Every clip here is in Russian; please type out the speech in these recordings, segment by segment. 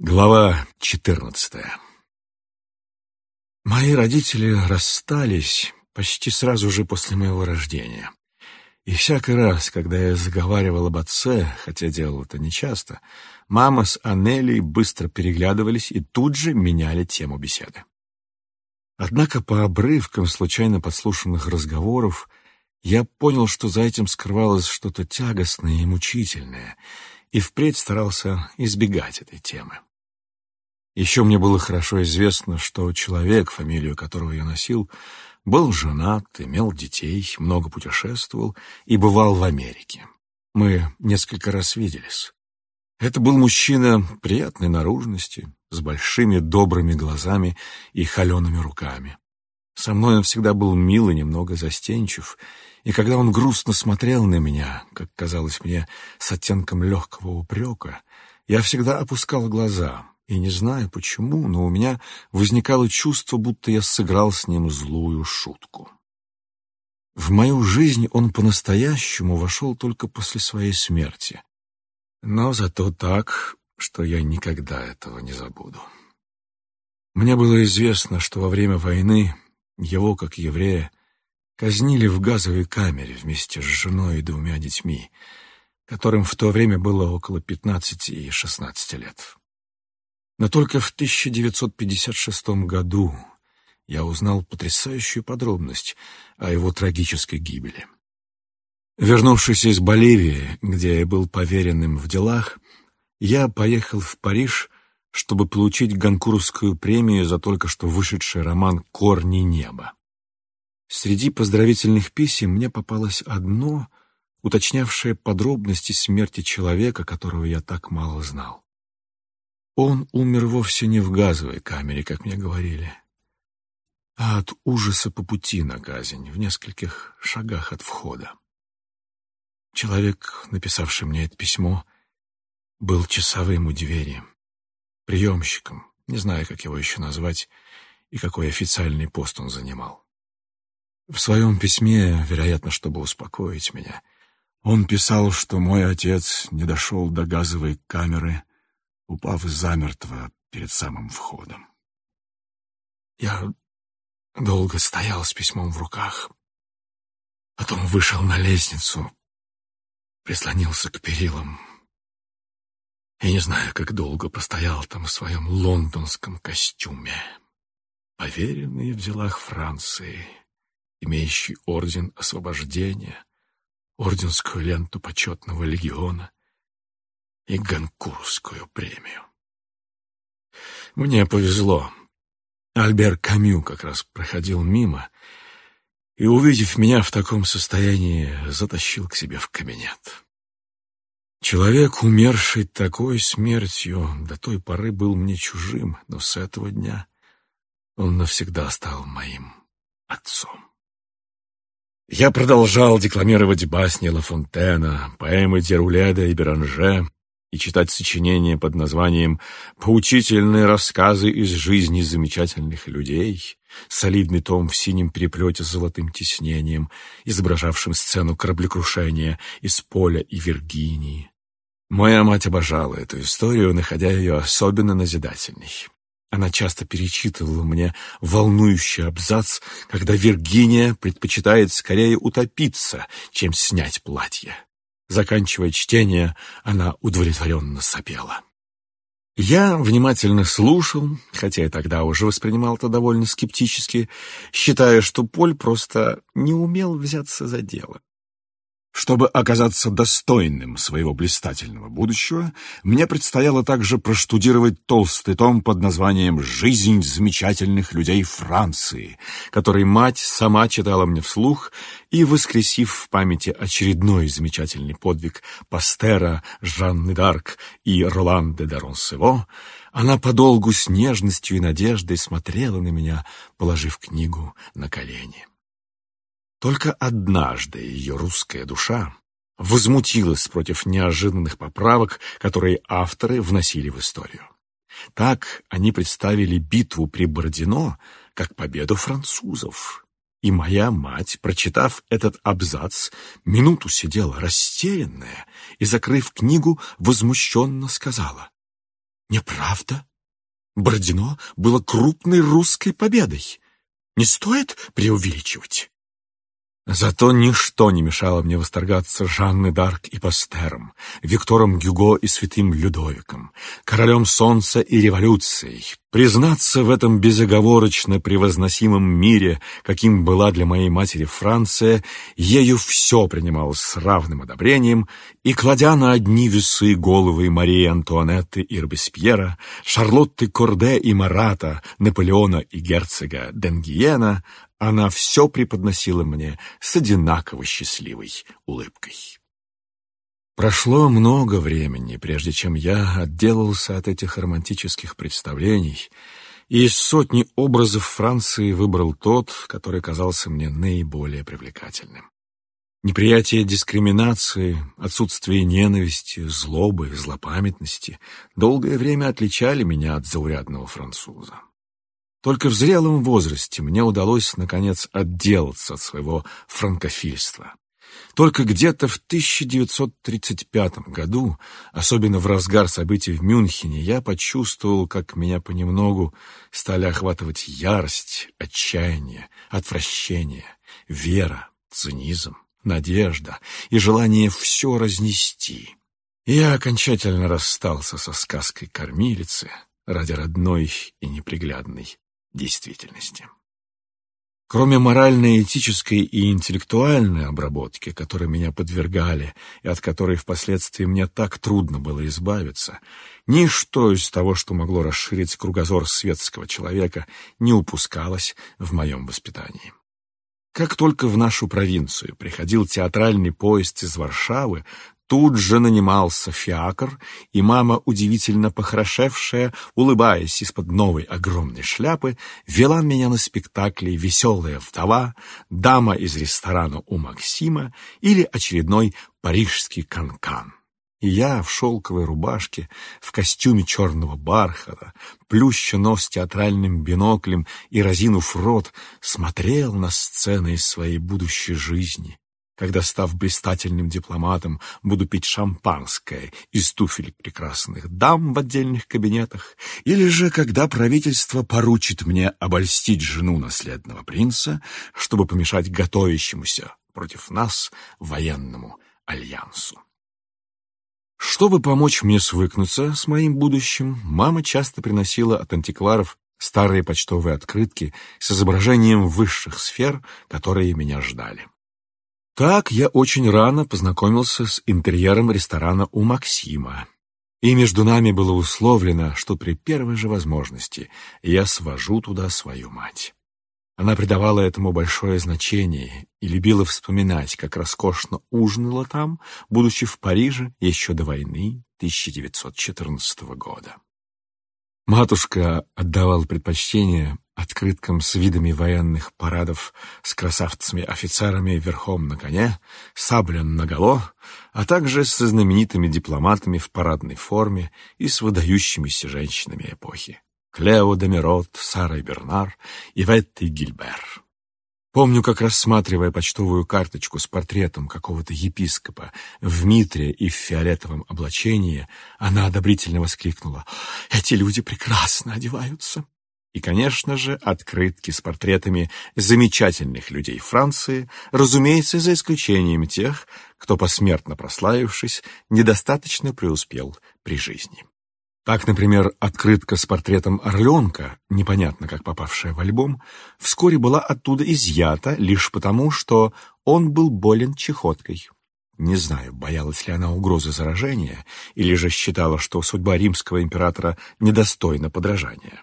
Глава 14 Мои родители расстались почти сразу же после моего рождения. И всякий раз, когда я заговаривал об отце, хотя делал это нечасто, мама с Анелей быстро переглядывались и тут же меняли тему беседы. Однако по обрывкам случайно подслушанных разговоров я понял, что за этим скрывалось что-то тягостное и мучительное, и впредь старался избегать этой темы. Еще мне было хорошо известно, что человек, фамилию которого я носил, был женат, имел детей, много путешествовал и бывал в Америке. Мы несколько раз виделись. Это был мужчина приятной наружности, с большими добрыми глазами и холеными руками. Со мной он всегда был мил и немного застенчив, и когда он грустно смотрел на меня, как казалось мне, с оттенком легкого упрека, я всегда опускал глаза, и не знаю почему, но у меня возникало чувство, будто я сыграл с ним злую шутку. В мою жизнь он по-настоящему вошел только после своей смерти. Но зато так, что я никогда этого не забуду. Мне было известно, что во время войны его, как еврея, казнили в газовой камере вместе с женой и двумя детьми, которым в то время было около 15 и 16 лет. Но только в 1956 году я узнал потрясающую подробность о его трагической гибели. Вернувшись из Боливии, где я был поверенным в делах, я поехал в Париж, чтобы получить Ганкурскую премию за только что вышедший роман «Корни неба». Среди поздравительных писем мне попалось одно, уточнявшее подробности смерти человека, которого я так мало знал. Он умер вовсе не в газовой камере, как мне говорили, а от ужаса по пути на казнь, в нескольких шагах от входа. Человек, написавший мне это письмо, был часовым у двери, приемщиком, не знаю, как его еще назвать, и какой официальный пост он занимал. В своем письме, вероятно, чтобы успокоить меня, он писал, что мой отец не дошел до газовой камеры упав замертво перед самым входом. Я долго стоял с письмом в руках, потом вышел на лестницу, прислонился к перилам и не знаю, как долго постоял там в своем лондонском костюме, поверенный в делах Франции, имеющий орден освобождения, орденскую ленту почетного легиона и Ганкурскую премию. Мне повезло. Альбер Камю как раз проходил мимо и, увидев меня в таком состоянии, затащил к себе в кабинет. Человек, умерший такой смертью, до той поры был мне чужим, но с этого дня он навсегда стал моим отцом. Я продолжал декламировать басни Ла Фонтена, поэмы Деруледа и Беранже, и читать сочинения под названием «Поучительные рассказы из жизни замечательных людей», солидный том в синем переплете с золотым тиснением, изображавшим сцену кораблекрушения из Поля и Виргинии. Моя мать обожала эту историю, находя ее особенно назидательной. Она часто перечитывала мне волнующий абзац, когда Виргиния предпочитает скорее утопиться, чем снять платье. Заканчивая чтение, она удовлетворенно сопела. Я внимательно слушал, хотя и тогда уже воспринимал это довольно скептически, считая, что Поль просто не умел взяться за дело. Чтобы оказаться достойным своего блистательного будущего, мне предстояло также проштудировать толстый том под названием «Жизнь замечательных людей Франции», который мать сама читала мне вслух и, воскресив в памяти очередной замечательный подвиг Пастера, Жанны Д'Арк и Роланда де Ронсево, она подолгу с нежностью и надеждой смотрела на меня, положив книгу на колени. Только однажды ее русская душа возмутилась против неожиданных поправок, которые авторы вносили в историю. Так они представили битву при Бородино как победу французов. И моя мать, прочитав этот абзац, минуту сидела растерянная и, закрыв книгу, возмущенно сказала. Неправда. Бородино было крупной русской победой. Не стоит преувеличивать. Зато ничто не мешало мне восторгаться Жанной Дарк и Пастером, Виктором Гюго и Святым Людовиком, Королем Солнца и Революцией, признаться в этом безоговорочно превозносимом мире, каким была для моей матери Франция, ею все принималось с равным одобрением, и, кладя на одни весы головы Марии Антуанетты и Робеспьера, Шарлотты Корде и Марата, Наполеона и герцога Денгиена, она все преподносила мне с одинаково счастливой улыбкой. Прошло много времени, прежде чем я отделался от этих романтических представлений и из сотни образов Франции выбрал тот, который казался мне наиболее привлекательным. Неприятие дискриминации, отсутствие ненависти, злобы, злопамятности долгое время отличали меня от заурядного француза. Только в зрелом возрасте мне удалось, наконец, отделаться от своего франкофильства. Только где-то в 1935 году, особенно в разгар событий в Мюнхене, я почувствовал, как меня понемногу стали охватывать ярость, отчаяние, отвращение, вера, цинизм, надежда и желание все разнести. Я окончательно расстался со сказкой кормилицы ради родной и неприглядной действительности. Кроме моральной, этической и интеллектуальной обработки, которой меня подвергали и от которой впоследствии мне так трудно было избавиться, ничто из того, что могло расширить кругозор светского человека, не упускалось в моем воспитании. Как только в нашу провинцию приходил театральный поезд из Варшавы, Тут же нанимался фиакр, и мама, удивительно похорошевшая, улыбаясь из-под новой огромной шляпы, вела меня на спектакли «Веселая вдова», «Дама из ресторана у Максима» или очередной «Парижский канкан». И я в шелковой рубашке, в костюме черного бархата, плюща нос театральным биноклем и разинув рот, смотрел на сцены из своей будущей жизни, когда, став блистательным дипломатом, буду пить шампанское из туфель прекрасных дам в отдельных кабинетах, или же когда правительство поручит мне обольстить жену наследного принца, чтобы помешать готовящемуся против нас военному альянсу. Чтобы помочь мне свыкнуться с моим будущим, мама часто приносила от антикваров старые почтовые открытки с изображением высших сфер, которые меня ждали. Так я очень рано познакомился с интерьером ресторана у Максима. И между нами было условлено, что при первой же возможности я свожу туда свою мать. Она придавала этому большое значение и любила вспоминать, как роскошно ужинала там, будучи в Париже еще до войны 1914 года. Матушка отдавала предпочтение открыткам с видами военных парадов с красавцами-офицерами верхом на коне, саблен наголо, а также со знаменитыми дипломатами в парадной форме и с выдающимися женщинами эпохи. Клео де Мерот, Сарой Бернар и Веттой Гильбер. Помню, как рассматривая почтовую карточку с портретом какого-то епископа в митре и в фиолетовом облачении, она одобрительно воскликнула «Эти люди прекрасно одеваются!» И, конечно же, открытки с портретами замечательных людей Франции, разумеется, за исключением тех, кто, посмертно прославившись, недостаточно преуспел при жизни. Так, например, открытка с портретом Орленка, непонятно как попавшая в альбом, вскоре была оттуда изъята лишь потому, что он был болен чехоткой. Не знаю, боялась ли она угрозы заражения, или же считала, что судьба римского императора недостойна подражания.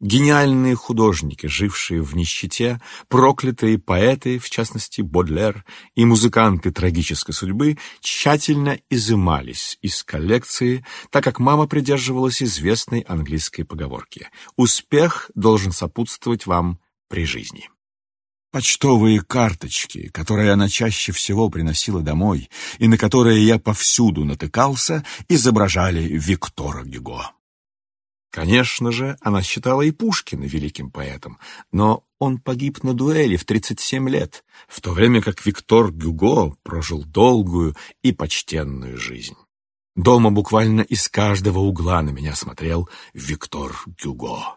Гениальные художники, жившие в нищете, проклятые поэты, в частности Бодлер, и музыканты трагической судьбы тщательно изымались из коллекции, так как мама придерживалась известной английской поговорки «Успех должен сопутствовать вам при жизни». Почтовые карточки, которые она чаще всего приносила домой и на которые я повсюду натыкался, изображали Виктора Гюго. Конечно же, она считала и Пушкина великим поэтом, но он погиб на дуэли в 37 лет, в то время как Виктор Гюго прожил долгую и почтенную жизнь. Дома буквально из каждого угла на меня смотрел Виктор Гюго.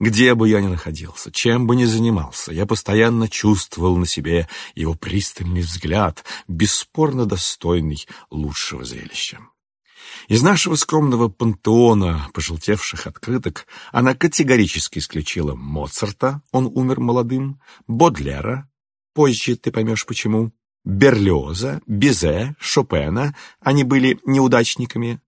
Где бы я ни находился, чем бы ни занимался, я постоянно чувствовал на себе его пристальный взгляд, бесспорно достойный лучшего зрелища. Из нашего скромного пантеона пожелтевших открыток она категорически исключила Моцарта, он умер молодым, Бодлера, позже ты поймешь почему, Берлиоза, Бизе, Шопена, они были неудачниками.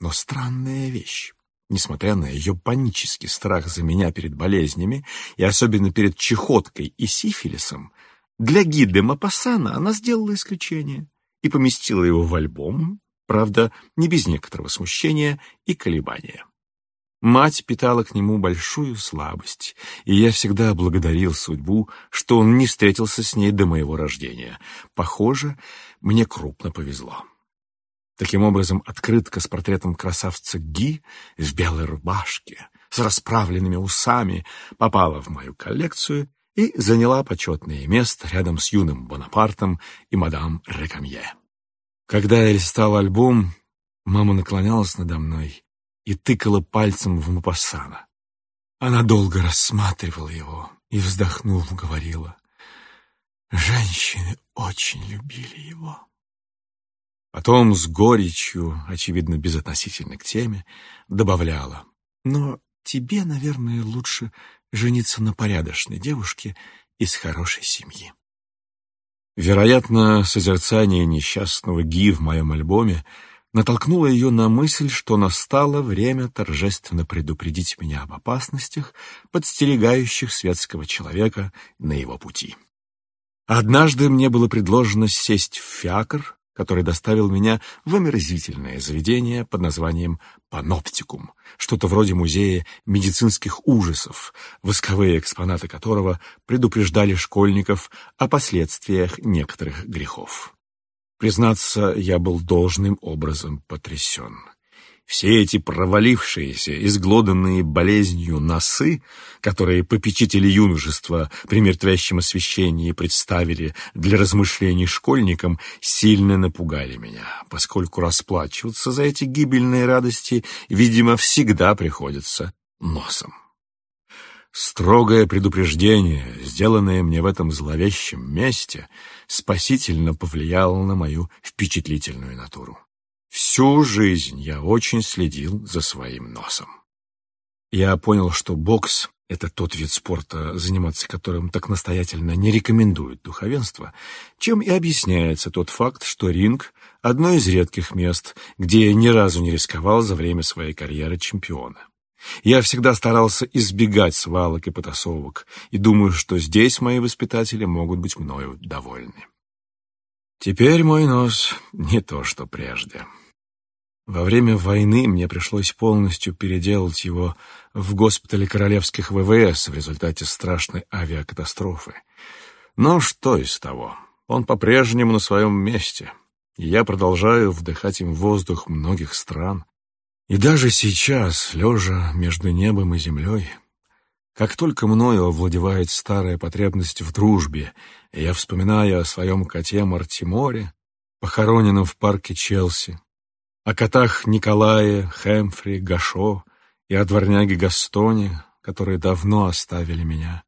Но странная вещь. Несмотря на ее панический страх за меня перед болезнями, и особенно перед чехоткой и сифилисом, для гида Мапассана она сделала исключение и поместила его в альбом, правда, не без некоторого смущения и колебания. Мать питала к нему большую слабость, и я всегда благодарил судьбу, что он не встретился с ней до моего рождения. Похоже, мне крупно повезло. Таким образом, открытка с портретом красавца Ги в белой рубашке, с расправленными усами, попала в мою коллекцию и заняла почетное место рядом с юным Бонапартом и мадам Рекамье. Когда я листал альбом, мама наклонялась надо мной и тыкала пальцем в Мапассана. Она долго рассматривала его и, вздохнув, говорила, «Женщины очень любили его». Потом с горечью, очевидно, безотносительно к теме, добавляла, «Но тебе, наверное, лучше жениться на порядочной девушке из хорошей семьи». Вероятно, созерцание несчастного Ги в моем альбоме натолкнуло ее на мысль, что настало время торжественно предупредить меня об опасностях, подстерегающих светского человека на его пути. Однажды мне было предложено сесть в фиакр, который доставил меня в омерзительное заведение под названием «Паноптикум», что-то вроде музея медицинских ужасов, восковые экспонаты которого предупреждали школьников о последствиях некоторых грехов. Признаться, я был должным образом потрясен. Все эти провалившиеся, изглоданные болезнью носы, которые попечители юношества при мертвящем освещении представили для размышлений школьникам, сильно напугали меня, поскольку расплачиваться за эти гибельные радости, видимо, всегда приходится носом. Строгое предупреждение, сделанное мне в этом зловещем месте, спасительно повлияло на мою впечатлительную натуру. Всю жизнь я очень следил за своим носом. Я понял, что бокс — это тот вид спорта, заниматься которым так настоятельно не рекомендует духовенство, чем и объясняется тот факт, что ринг — одно из редких мест, где я ни разу не рисковал за время своей карьеры чемпиона. Я всегда старался избегать свалок и потасовок, и думаю, что здесь мои воспитатели могут быть мною довольны. Теперь мой нос не то, что прежде. Во время войны мне пришлось полностью переделать его в госпитале королевских ВВС в результате страшной авиакатастрофы. Но что из того? Он по-прежнему на своем месте, и я продолжаю вдыхать им воздух многих стран, и даже сейчас, лежа между небом и землей, как только мною овладевает старая потребность в дружбе, я вспоминаю о своем коте Мартиморе, похороненном в парке Челси, о котах Николае, Хэмфри, Гашо и о дворняге Гастоне, которые давно оставили меня.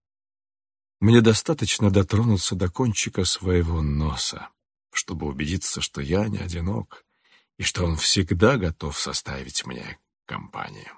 Мне достаточно дотронуться до кончика своего носа, чтобы убедиться, что я не одинок, и что он всегда готов составить мне компанию.